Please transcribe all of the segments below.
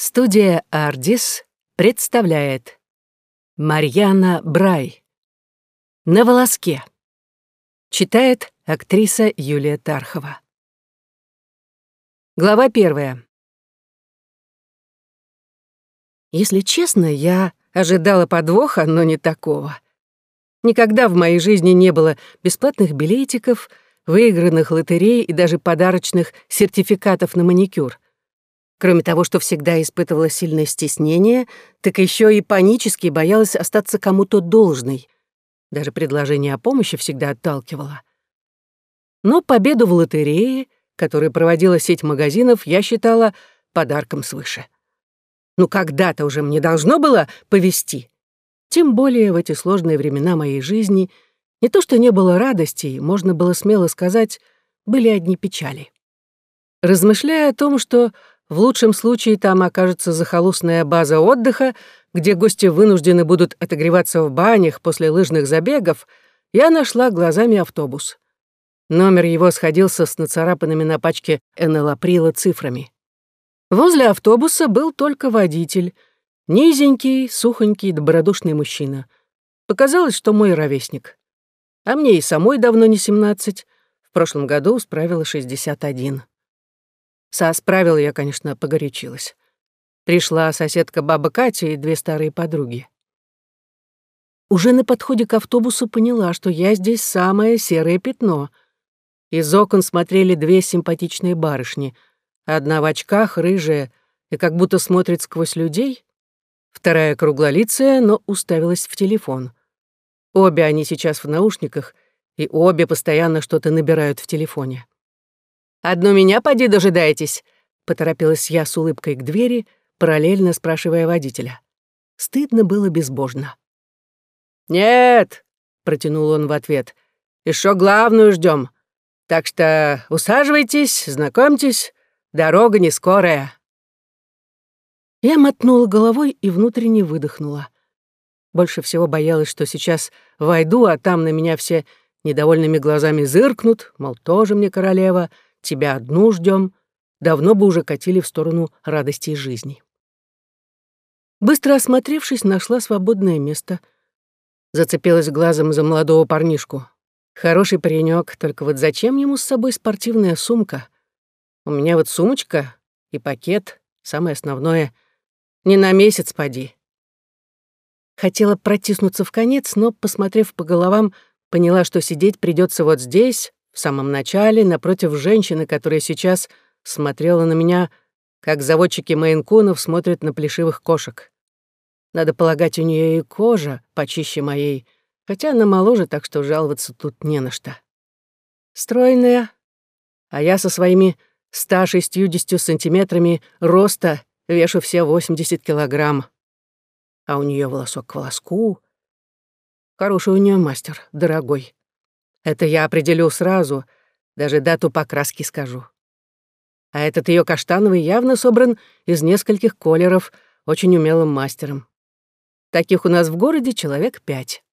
Студия «Ардис» представляет Марьяна Брай «На волоске» Читает актриса Юлия Тархова. Глава первая. Если честно, я ожидала подвоха, но не такого. Никогда в моей жизни не было бесплатных билетиков, выигранных лотерей и даже подарочных сертификатов на маникюр — Кроме того, что всегда испытывала сильное стеснение, так еще и панически боялась остаться кому-то должной. Даже предложение о помощи всегда отталкивало. Но победу в лотерее, которую проводила сеть магазинов, я считала подарком свыше. Ну когда-то уже мне должно было повести. Тем более в эти сложные времена моей жизни не то что не было радости, можно было смело сказать, были одни печали. Размышляя о том, что в лучшем случае там окажется захолустная база отдыха, где гости вынуждены будут отогреваться в банях после лыжных забегов, я нашла глазами автобус. Номер его сходился с нацарапанными на пачке НЛ-априла цифрами. Возле автобуса был только водитель. Низенький, сухонький, добродушный мужчина. Показалось, что мой ровесник. А мне и самой давно не 17. В прошлом году справила 61. Сосправил я, конечно, погорячилась. Пришла соседка баба Катя и две старые подруги. Уже на подходе к автобусу поняла, что я здесь самое серое пятно. Из окон смотрели две симпатичные барышни. Одна в очках, рыжая, и как будто смотрит сквозь людей. Вторая круглолицая, но уставилась в телефон. Обе они сейчас в наушниках, и обе постоянно что-то набирают в телефоне. «Одну меня поди дожидаетесь», — поторопилась я с улыбкой к двери, параллельно спрашивая водителя. Стыдно было безбожно. «Нет», — протянул он в ответ, — «еще главную ждем. Так что усаживайтесь, знакомьтесь, дорога не скорая». Я мотнула головой и внутренне выдохнула. Больше всего боялась, что сейчас войду, а там на меня все недовольными глазами зыркнут, мол, тоже мне королева — тебя одну ждем, давно бы уже катили в сторону радости жизни. Быстро осмотревшись, нашла свободное место. Зацепилась глазом за молодого парнишку. Хороший паренек, только вот зачем ему с собой спортивная сумка? У меня вот сумочка и пакет, самое основное. Не на месяц поди. Хотела протиснуться в конец, но, посмотрев по головам, поняла, что сидеть придется вот здесь, в самом начале, напротив женщины, которая сейчас смотрела на меня, как заводчики мейнкунов смотрят на плешивых кошек. Надо полагать, у нее и кожа почище моей, хотя она моложе, так что жаловаться тут не на что. Стройная, а я со своими 160 сантиметрами роста вешу все 80 килограмм. А у нее волосок к волоску. Хороший у нее мастер, дорогой. Это я определю сразу, даже дату покраски скажу. А этот ее каштановый явно собран из нескольких колеров, очень умелым мастером. Таких у нас в городе человек пять.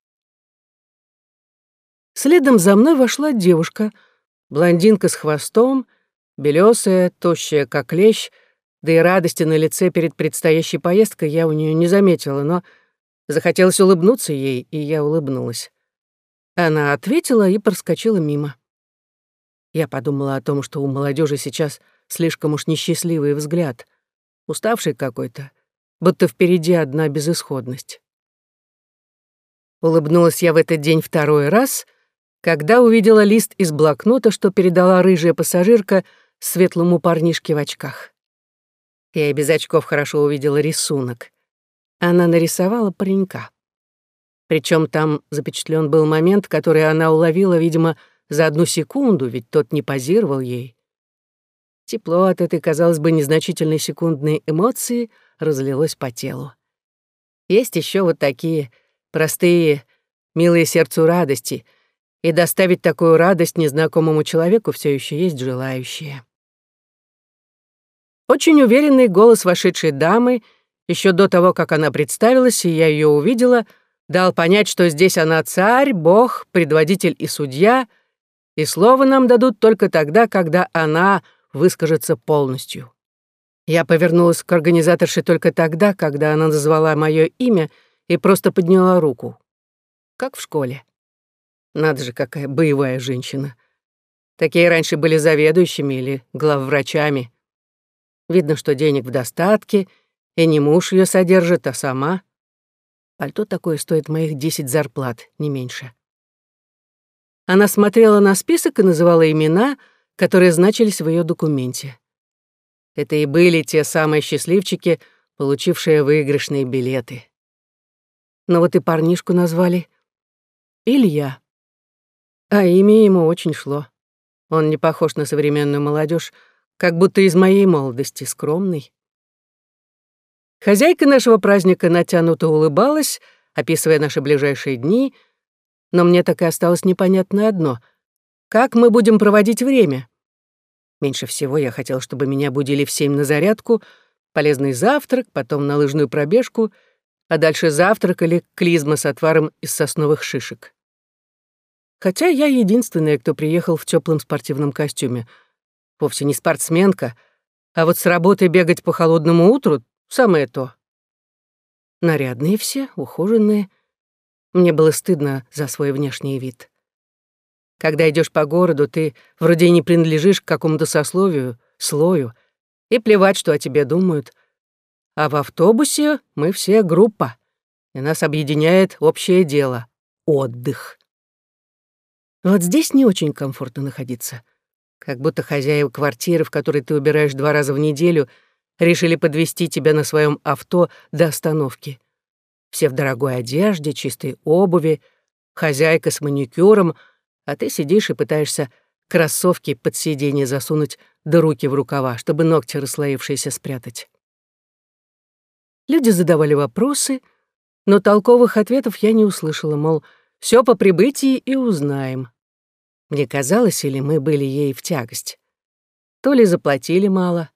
Следом за мной вошла девушка, блондинка с хвостом, белесая, тощая, как лещ, да и радости на лице перед предстоящей поездкой я у нее не заметила, но захотелось улыбнуться ей, и я улыбнулась. Она ответила и проскочила мимо. Я подумала о том, что у молодежи сейчас слишком уж несчастливый взгляд, уставший какой-то, будто впереди одна безысходность. Улыбнулась я в этот день второй раз, когда увидела лист из блокнота, что передала рыжая пассажирка светлому парнишке в очках. Я и без очков хорошо увидела рисунок. Она нарисовала паренька. Причем там запечатлен был момент, который она уловила, видимо, за одну секунду, ведь тот не позировал ей. Тепло от этой, казалось бы, незначительной секундной эмоции разлилось по телу. Есть еще вот такие простые, милые сердцу радости, и доставить такую радость незнакомому человеку все еще есть желающие. Очень уверенный голос вошедшей дамы, еще до того, как она представилась, и я ее увидела — дал понять, что здесь она царь, бог, предводитель и судья, и слово нам дадут только тогда, когда она выскажется полностью. Я повернулась к организаторше только тогда, когда она назвала мое имя и просто подняла руку. Как в школе. Надо же, какая боевая женщина. Такие раньше были заведующими или главврачами. Видно, что денег в достатке, и не муж ее содержит, а сама. Пальто такое стоит моих десять зарплат, не меньше. Она смотрела на список и называла имена, которые значились в ее документе. Это и были те самые счастливчики, получившие выигрышные билеты. Но вот и парнишку назвали Илья. А имя ему очень шло. Он не похож на современную молодежь, как будто из моей молодости, скромный. Хозяйка нашего праздника натянуто улыбалась, описывая наши ближайшие дни, но мне так и осталось непонятно одно — как мы будем проводить время? Меньше всего я хотел, чтобы меня будили в семь на зарядку, полезный завтрак, потом на лыжную пробежку, а дальше завтрак или клизма с отваром из сосновых шишек. Хотя я единственная, кто приехал в теплом спортивном костюме. Вовсе не спортсменка, а вот с работы бегать по холодному утру — самое то. Нарядные все, ухоженные. Мне было стыдно за свой внешний вид. Когда идешь по городу, ты вроде не принадлежишь к какому-то сословию, слою, и плевать, что о тебе думают. А в автобусе мы все группа, и нас объединяет общее дело — отдых. Вот здесь не очень комфортно находиться. Как будто хозяева квартиры, в которой ты убираешь два раза в неделю, решили подвести тебя на своем авто до остановки. Все в дорогой одежде, чистой обуви, хозяйка с маникюром — а ты сидишь и пытаешься кроссовки под сиденье засунуть до руки в рукава, чтобы ногти расслоившиеся спрятать. Люди задавали вопросы, но толковых ответов я не услышала, мол, все по прибытии и узнаем. Мне казалось, или мы были ей в тягость. То ли заплатили мало,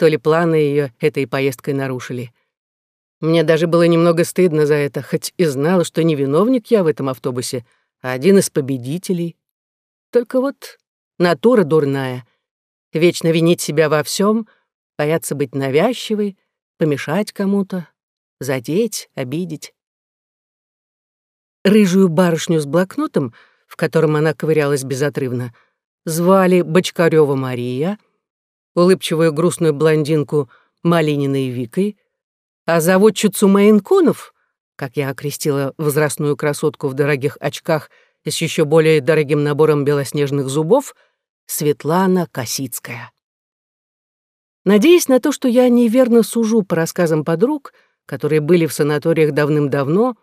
то ли планы ее этой поездкой нарушили. Мне даже было немного стыдно за это, хоть и знала, что не виновник я в этом автобусе — один из победителей. Только вот натура дурная. Вечно винить себя во всем, бояться быть навязчивой, помешать кому-то, задеть, обидеть. Рыжую барышню с блокнотом, в котором она ковырялась безотрывно, звали Бочкарёва Мария, улыбчивую грустную блондинку Малининой Викой, а заводчицу Мейнконов как я окрестила возрастную красотку в дорогих очках и с еще более дорогим набором белоснежных зубов, Светлана Косицкая. Надеясь на то, что я неверно сужу по рассказам подруг, которые были в санаториях давным-давно,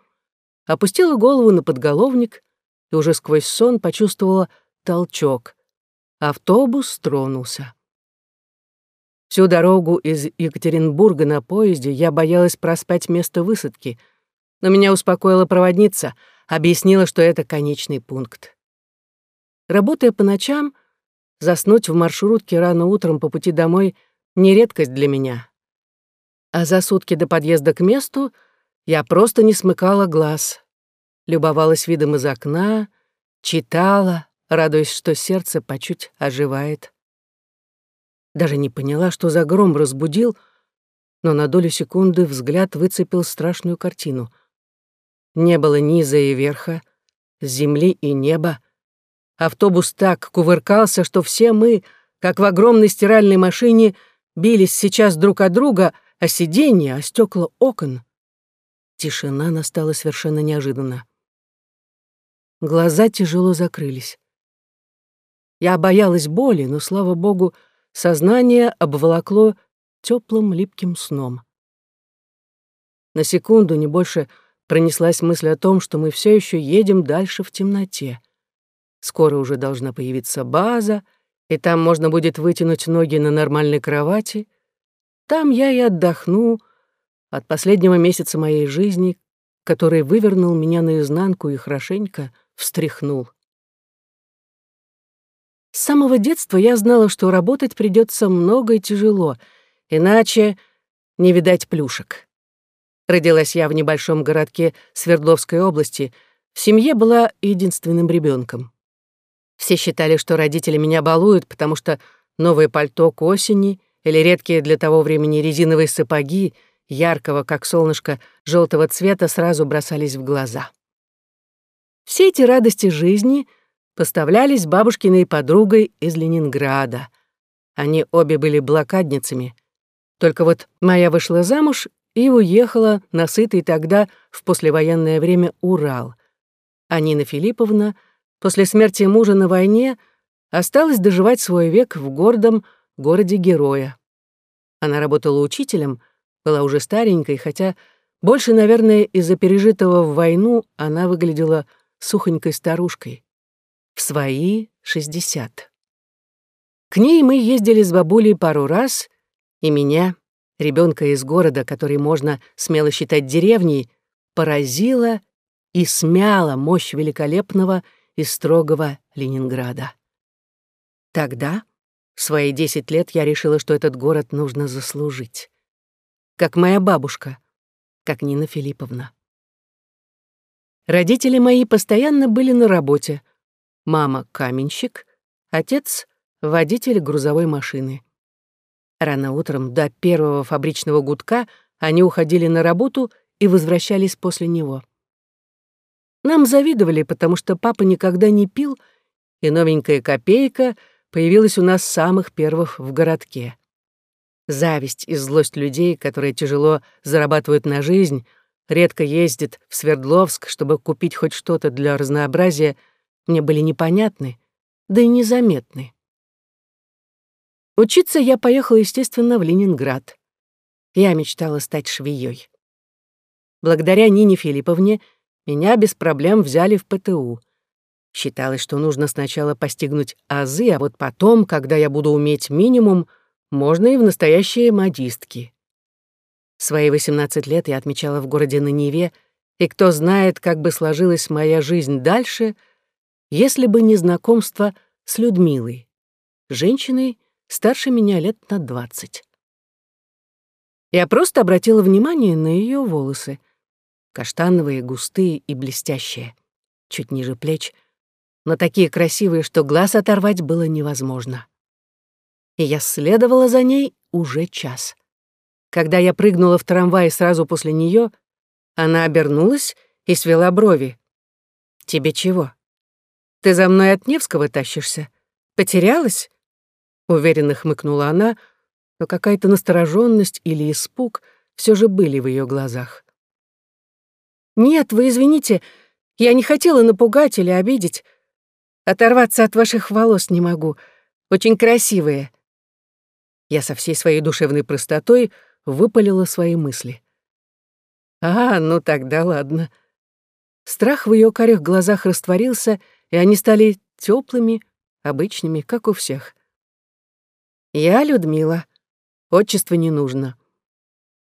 опустила голову на подголовник и уже сквозь сон почувствовала толчок. Автобус тронулся. Всю дорогу из Екатеринбурга на поезде я боялась проспать место высадки — но меня успокоила проводница, объяснила, что это конечный пункт. Работая по ночам, заснуть в маршрутке рано утром по пути домой — не редкость для меня. А за сутки до подъезда к месту я просто не смыкала глаз, любовалась видом из окна, читала, радуясь, что сердце по чуть оживает. Даже не поняла, что за гром разбудил, но на долю секунды взгляд выцепил страшную картину. Не было низа и верха, земли и неба. Автобус так кувыркался, что все мы, как в огромной стиральной машине, бились сейчас друг от друга о сиденье, о стекла окон. Тишина настала совершенно неожиданно. Глаза тяжело закрылись. Я боялась боли, но, слава богу, сознание обволокло теплым липким сном. На секунду, не больше, пронеслась мысль о том, что мы все еще едем дальше в темноте. Скоро уже должна появиться база, и там можно будет вытянуть ноги на нормальной кровати. Там я и отдохну от последнего месяца моей жизни, который вывернул меня наизнанку и хорошенько встряхнул. С самого детства я знала, что работать придется много и тяжело, иначе не видать плюшек. Родилась я в небольшом городке Свердловской области. В семье была единственным ребенком. Все считали, что родители меня балуют, потому что новое пальто к осени или редкие для того времени резиновые сапоги, яркого, как солнышко, желтого цвета, сразу бросались в глаза. Все эти радости жизни поставлялись бабушкиной подругой из Ленинграда. Они обе были блокадницами. Только вот моя вышла замуж и уехала на сытый тогда в послевоенное время Урал. А Нина Филипповна после смерти мужа на войне осталась доживать свой век в гордом городе Героя. Она работала учителем, была уже старенькой, хотя больше, наверное, из-за пережитого в войну она выглядела сухонькой старушкой. В свои шестьдесят. К ней мы ездили с бабулей пару раз, и меня, ребенка из города, который можно смело считать деревней, поразила и смяла мощь великолепного и строгого Ленинграда. Тогда, в свои десять лет, я решила, что этот город нужно заслужить. Как моя бабушка, как Нина Филипповна. Родители мои постоянно были на работе. Мама — каменщик, отец — водитель грузовой машины. Рано утром до первого фабричного гудка они уходили на работу и возвращались после него. Нам завидовали, потому что папа никогда не пил, и новенькая копейка появилась у нас самых первых в городке. Зависть и злость людей, которые тяжело зарабатывают на жизнь, редко ездят в Свердловск, чтобы купить хоть что-то для разнообразия, мне были непонятны, да и незаметны. Учиться я поехала, естественно, в Ленинград. Я мечтала стать швеей. Благодаря Нине Филипповне меня без проблем взяли в ПТУ. Считалось, что нужно сначала постигнуть азы, а вот потом, когда я буду уметь минимум, можно и в настоящие модистки. Свои 18 лет я отмечала в городе на Неве, и кто знает, как бы сложилась моя жизнь дальше, если бы не знакомство с Людмилой, женщиной, старше меня лет на двадцать. Я просто обратила внимание на ее волосы. Каштановые, густые и блестящие, чуть ниже плеч, но такие красивые, что глаз оторвать было невозможно. И я следовала за ней уже час. Когда я прыгнула в трамвай сразу после нее, она обернулась и свела брови. «Тебе чего? Ты за мной от Невского тащишься? Потерялась?» Уверенно хмыкнула она, но какая-то настороженность или испуг все же были в ее глазах. «Нет, вы извините, я не хотела напугать или обидеть. Оторваться от ваших волос не могу. Очень красивые». Я со всей своей душевной простотой выпалила свои мысли. «А, ну тогда ладно». Страх в ее карих глазах растворился, и они стали теплыми, обычными, как у всех. «Я Людмила. Отчество не нужно».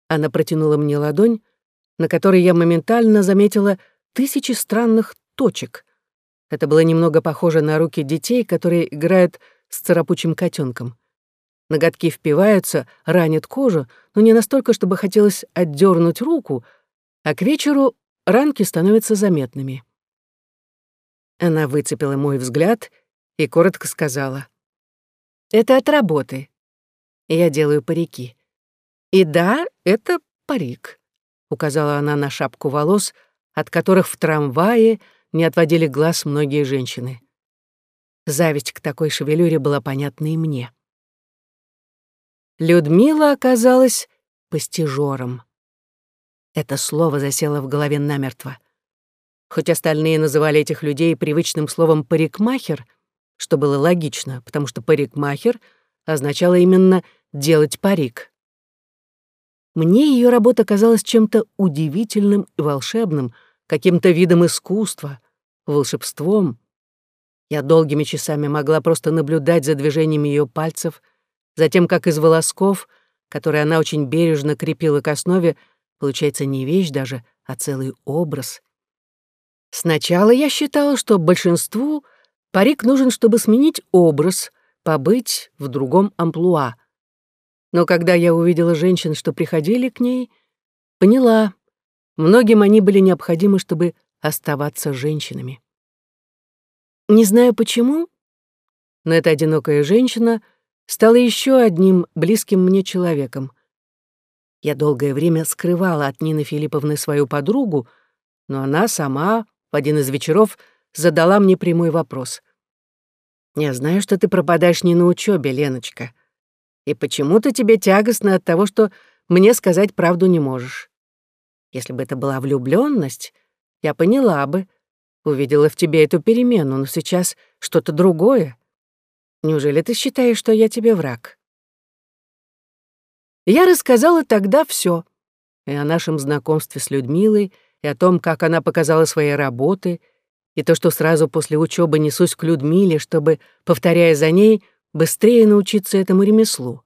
Она протянула мне ладонь, на которой я моментально заметила тысячи странных точек. Это было немного похоже на руки детей, которые играют с царапучим котенком. Ноготки впиваются, ранят кожу, но не настолько, чтобы хотелось отдернуть руку, а к вечеру ранки становятся заметными. Она выцепила мой взгляд и коротко сказала — это от работы. Я делаю парики. И да, это парик, указала она на шапку волос, от которых в трамвае не отводили глаз многие женщины. Зависть к такой шевелюре была понятна и мне. Людмила оказалась постижором. Это слово засело в голове намертво. Хоть остальные называли этих людей привычным словом «парикмахер», что было логично, потому что парикмахер означало именно «делать парик». Мне ее работа казалась чем-то удивительным и волшебным, каким-то видом искусства, волшебством. Я долгими часами могла просто наблюдать за движением ее пальцев, за тем, как из волосков, которые она очень бережно крепила к основе, получается не вещь даже, а целый образ. Сначала я считала, что большинству — Парик нужен, чтобы сменить образ, побыть в другом амплуа. Но когда я увидела женщин, что приходили к ней, поняла, многим они были необходимы, чтобы оставаться женщинами. Не знаю почему, но эта одинокая женщина стала еще одним близким мне человеком. Я долгое время скрывала от Нины Филипповны свою подругу, но она сама один из вечеров задала мне прямой вопрос. «Я знаю, что ты пропадаешь не на учебе, Леночка. И почему-то тебе тягостно от того, что мне сказать правду не можешь. Если бы это была влюбленность, я поняла бы, увидела в тебе эту перемену, но сейчас что-то другое. Неужели ты считаешь, что я тебе враг?» Я рассказала тогда все и о нашем знакомстве с Людмилой, и о том, как она показала свои работы, и то, что сразу после учебы несусь к Людмиле, чтобы, повторяя за ней, быстрее научиться этому ремеслу.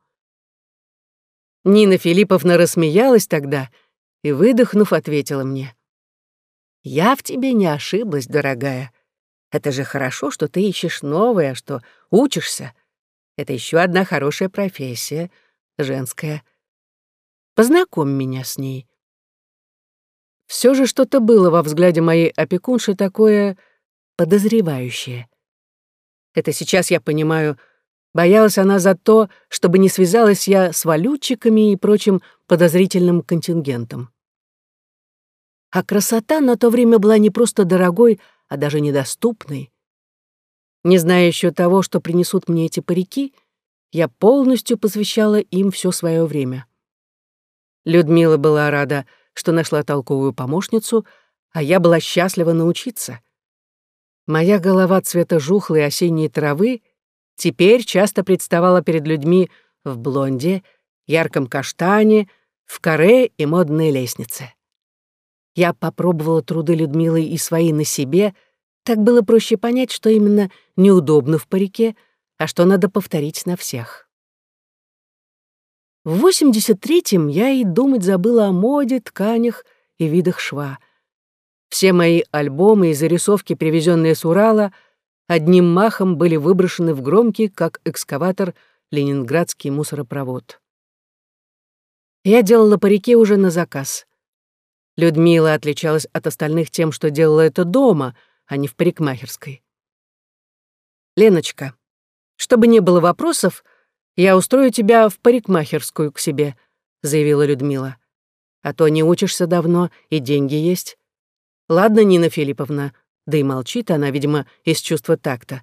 Нина Филипповна рассмеялась тогда и, выдохнув, ответила мне. «Я в тебе не ошиблась, дорогая. Это же хорошо, что ты ищешь новое, что учишься. Это еще одна хорошая профессия, женская. Познакомь меня с ней. Все же что-то было во взгляде моей опекунши такое подозревающее. Это сейчас я понимаю, боялась она за то, чтобы не связалась я с валютчиками и прочим подозрительным контингентом. А красота на то время была не просто дорогой, а даже недоступной. Не зная еще того, что принесут мне эти парики, я полностью посвящала им все свое время. Людмила была рада, что нашла толковую помощницу, а я была счастлива научиться. Моя голова цвета жухлой осенней травы теперь часто представала перед людьми в блонде, ярком каштане, в каре и модной лестнице. Я попробовала труды Людмилы и свои на себе, так было проще понять, что именно неудобно в парике, а что надо повторить на всех. В 83-м я и думать забыла о моде, тканях и видах шва. Все мои альбомы и зарисовки, привезенные с Урала, одним махом были выброшены в громкий, как экскаватор, ленинградский мусоропровод. Я делала парики уже на заказ. Людмила отличалась от остальных тем, что делала это дома, а не в парикмахерской. «Леночка, чтобы не было вопросов, я устрою тебя в парикмахерскую к себе», — заявила Людмила. «А то не учишься давно, и деньги есть. Ладно, Нина Филипповна, да и молчит она, видимо, из чувства такта.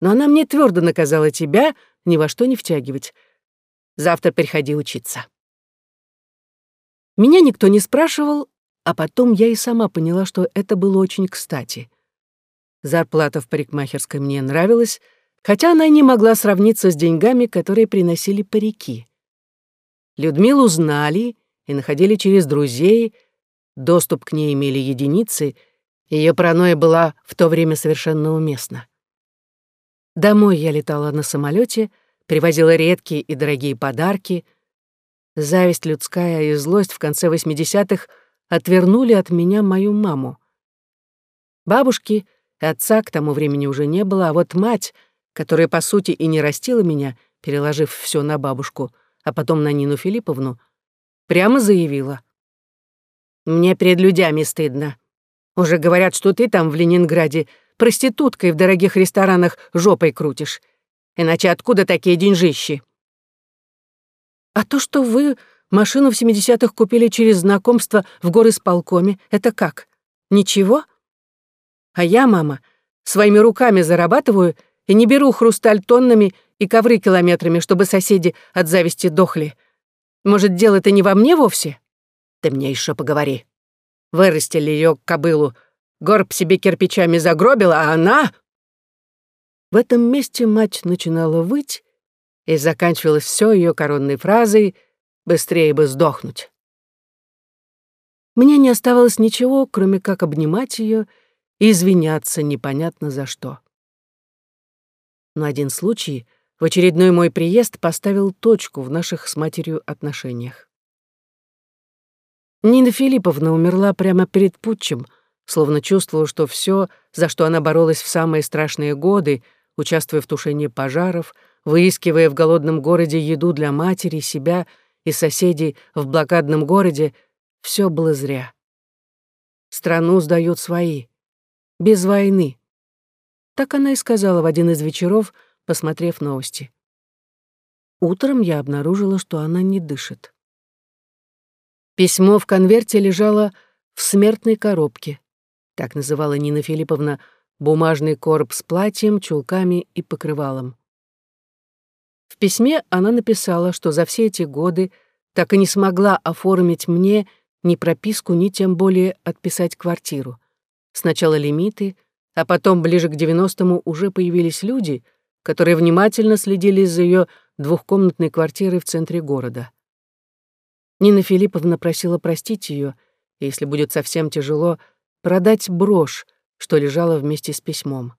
Но она мне твердо наказала тебя ни во что не втягивать. Завтра приходи учиться». Меня никто не спрашивал, а потом я и сама поняла, что это было очень кстати. Зарплата в парикмахерской мне нравилась, хотя она не могла сравниться с деньгами, которые приносили парики. Людмилу знали и находили через друзей, доступ к ней имели единицы, ее паранойя была в то время совершенно уместна. Домой я летала на самолете, привозила редкие и дорогие подарки. Зависть людская и злость в конце 80-х — отвернули от меня мою маму. Бабушки и отца к тому времени уже не было, а вот мать, которая, по сути, и не растила меня, переложив все на бабушку, а потом на Нину Филипповну, прямо заявила. «Мне перед людьми стыдно. Уже говорят, что ты там в Ленинграде проституткой в дорогих ресторанах жопой крутишь. Иначе откуда такие деньжищи?» «А то, что вы Машину в 70-х купили через знакомство в горисполкоме. Это как? Ничего? А я, мама, своими руками зарабатываю и не беру хрусталь тоннами и ковры километрами, чтобы соседи от зависти дохли. Может, дело-то не во мне вовсе? Ты мне еще поговори. Вырастили ее кобылу, горб себе кирпичами загробила, а она... В этом месте мать начинала выть, и заканчивалось все ее коронной фразой — Быстрее бы сдохнуть. Мне не оставалось ничего, кроме как обнимать ее и извиняться непонятно за что. Но один случай в очередной мой приезд поставил точку в наших с матерью отношениях. Нина Филипповна умерла прямо перед путчем, словно чувствовала, что все, за что она боролась в самые страшные годы, участвуя в тушении пожаров, выискивая в голодном городе еду для матери, себя — и соседей в блокадном городе, все было зря. Страну сдают свои. Без войны. Так она и сказала в один из вечеров, посмотрев новости. утром я обнаружила, что она не дышит. Письмо в конверте лежало в смертной коробке. Так называла Нина Филипповна бумажный короб с платьем, чулками и покрывалом. В письме она написала, что за все эти годы так и не смогла оформить мне ни прописку, ни тем более отписать квартиру. Сначала лимиты, а потом, ближе к 90-му, уже появились люди, которые внимательно следили за ее двухкомнатной квартирой в центре города. Нина Филипповна просила простить ее, если будет совсем тяжело, продать брошь, что лежала вместе с письмом.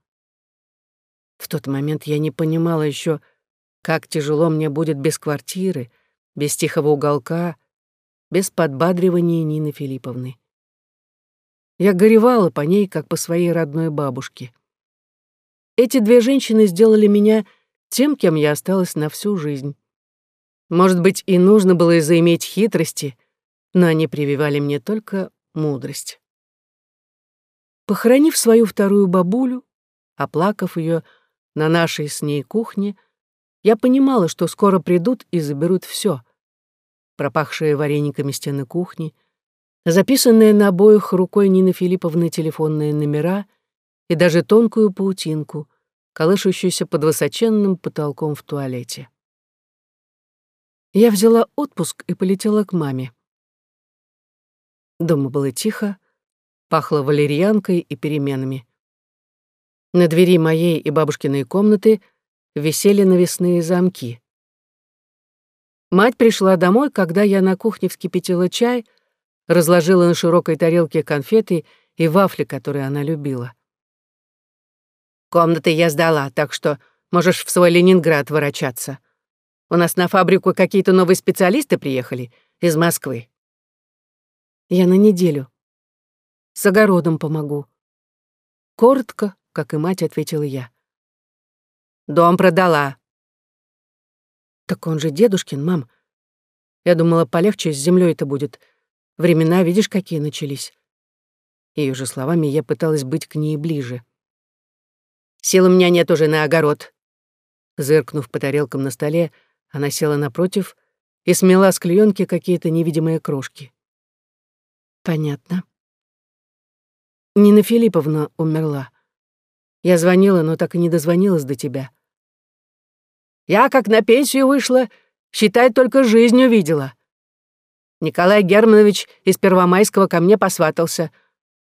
В тот момент я не понимала еще, как тяжело мне будет без квартиры, без тихого уголка, без подбадривания Нины Филипповны. Я горевала по ней, как по своей родной бабушке. Эти две женщины сделали меня тем, кем я осталась на всю жизнь. Может быть, и нужно было заиметь хитрости, но они прививали мне только мудрость. Похоронив свою вторую бабулю, оплакав ее на нашей с ней кухне, я понимала, что скоро придут и заберут все: пропахшие варениками стены кухни, записанные на обоих рукой Нины Филипповны телефонные номера и даже тонкую паутинку, колышущуюся под высоченным потолком в туалете. Я взяла отпуск и полетела к маме. Дома было тихо, пахло валерьянкой и переменами. На двери моей и бабушкиной комнаты висели навесные замки. Мать пришла домой, когда я на кухне вскипятила чай — разложила на широкой тарелке конфеты и вафли, которые она любила. «Комнаты я сдала, так что можешь в свой Ленинград ворочаться. У нас на фабрику какие-то новые специалисты приехали из Москвы». «Я на неделю. С огородом помогу». Коротко, как и мать, ответила я. «Дом продала». «Так он же дедушкин, мам. Я думала, полегче с землей это будет. Времена, видишь, какие начались. Ее же словами я пыталась быть к ней ближе. «Сил у меня нет уже на огород». Зыркнув по тарелкам на столе, она села напротив и смела с клеёнки какие-то невидимые крошки. «Понятно». Нина Филипповна умерла. Я звонила, но так и не дозвонилась до тебя. Я, как на пенсию вышла, считай, только жизнь увидела. Николай Германович из Первомайского ко мне посватался.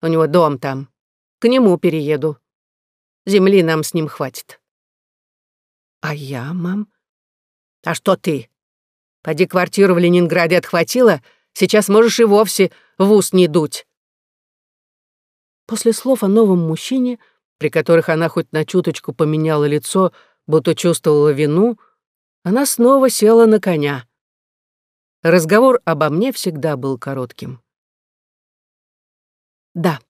У него дом там. К нему перееду. Земли нам с ним хватит. А я, мам? А что ты? Поди квартиру в Ленинграде отхватила, сейчас можешь и вовсе в ус не дуть. После слов о новом мужчине, при которых она хоть на чуточку поменяла лицо, будто чувствовала вину, она снова села на коня. Разговор обо мне всегда был коротким. Да,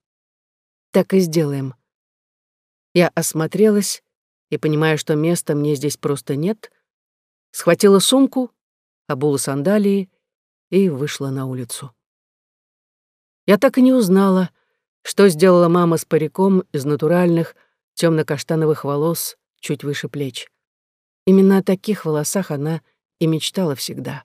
так и сделаем. Я осмотрелась и, понимая, что места мне здесь просто нет, схватила сумку, обула сандалии и вышла на улицу. Я так и не узнала, что сделала мама с париком из натуральных темно-каштановых волос чуть выше плеч. Именно о таких волосах она и мечтала всегда.